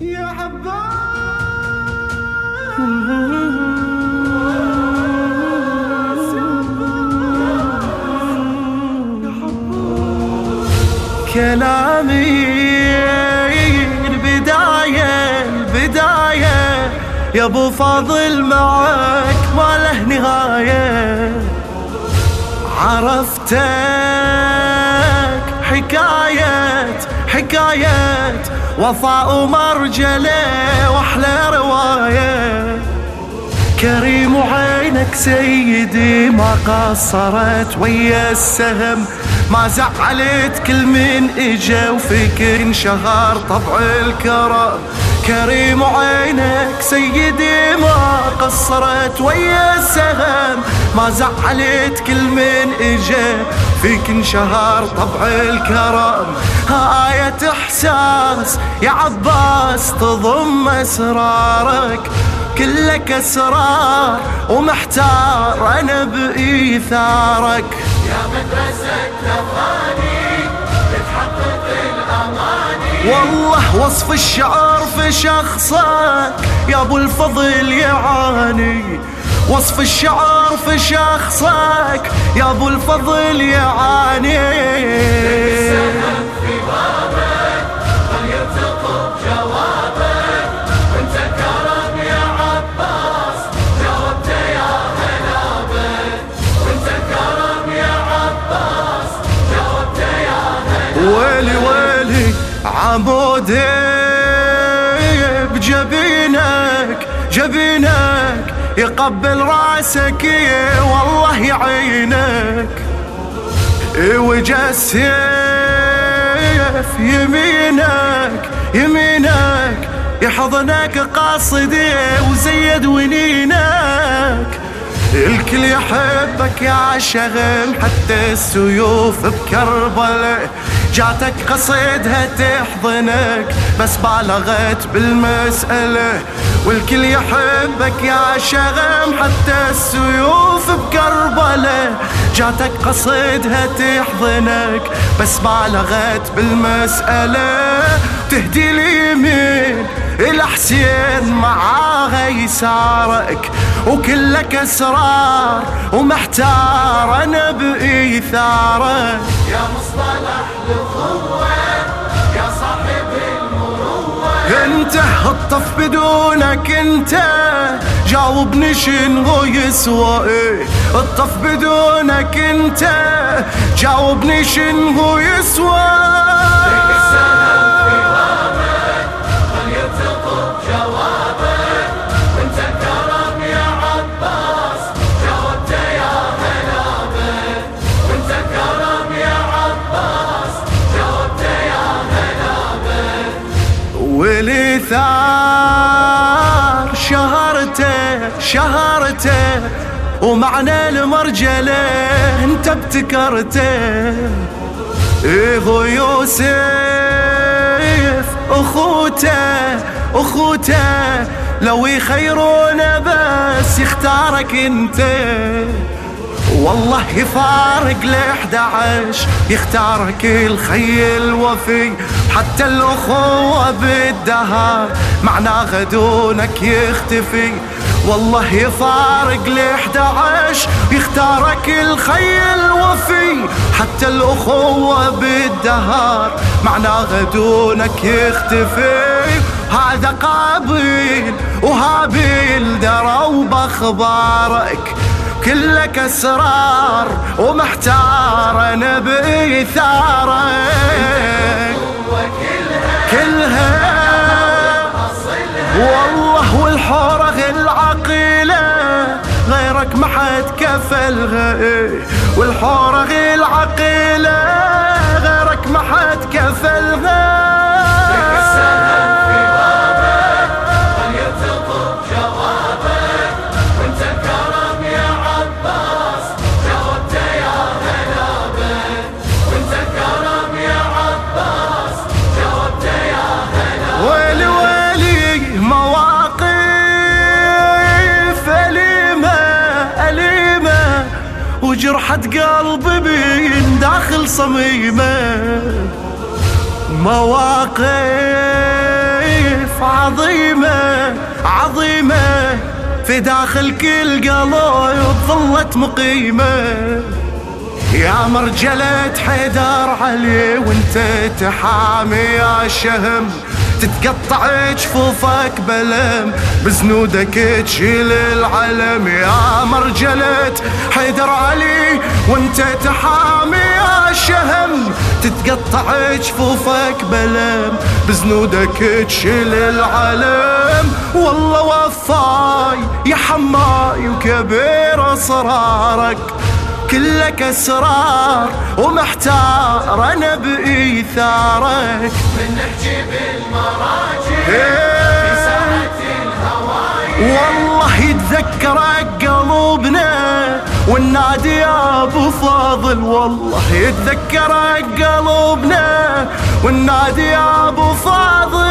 يا عباس كلامي البداية البداية. يا أبو فاضل معك ما له نهاية عرفتك حكاية حكاية. وفاء ومرجلة واحلى رواية. كريم وعينك سيدي ما قصرت ويا السهم. ما زعلت كل من إجا وفيك انشهر طبع الكرم كريم وعينك سيدي ما قصرت ويا السهم ما زعلت كل من إجا فيك انشهر طبع الكرم. آية إحساس يا عباس تضم أسرارك. كلك اسرار ومحتار أنا بإيثارك. يا مدرسة الاماني والله وصف الشعر في شخصك يا أبو الفضل يعاني. وصف الشعر في شخصك يا أبو الفضل يعاني. عمودي بجبينك جبينك يقبل راسك والله يعينك. السيف يمينك يمينك يحضنك قاصدي وزيد ونينك. الكل يحبك يا شغل حتى السيوف بكربلاء جاتك قصيدها تحضنك بس بالغت بالمسألة. والكل يحبك يا شغم حتى السيوف بكربلاء جاتك قصيدها تحضنك بس بالغت بالمسألة. تهدي اليمين الحسين معاها يسارك. وكلك أسرار ومحتار أنا بايثارك يا مصطلح الاخوة يا صاحب المروة انت الطف بدونك انت جاوبني شنو يسوى إيه. الطف بدونك انت جاوبني شنو يسوى. السهم في بابك من يرتقب جوابك. ولي ثار شهرته شهرته ومعنى المرجلة انت ابتكرته إيه يوسف أخوته أخوته لو يخيرونه بس يختارك انت. والله يفارق ل عشر يختارك الخي الوفي. حتى الأخوة بالدهر معناه دونك يختفي. والله يفارق ل عشر يختارك الخي الوفي حتى الأخوة بالدهر معناه دونك يختفي. هذا قابيل وهابيل دروا باخبارك كلك اسرار ومحتار أنا بايثارك كلها والله والحورة العقيلة غيرك ما حد كفلها إيه. والحورة العقيلة وجرحة قلبي بين داخل صميمة. مواقف عظيمة عظيمة. في داخل كل قلب ظلت مقيمة. يا مرجلة حيدر علي وانت تحامي يا شهم. تتقطع جفوفك بلم بزنودك تشيل العلم. يا مرجلة حيدر علي وانت تحامي يا شهم. تتقطع جفوفك بلم بزنودك تشيل العلم. والله وفاي يا حماي وكبير أسرارك. كلك اسرار ومحتار أنا بإيثارك. من نحكي بالمراجع إيه. في ساعة والله يتذكرك قلوبنا والنادي يا أبو فاضل. والله يتذكرك قلوبنا والنادي يا أبو فاضل.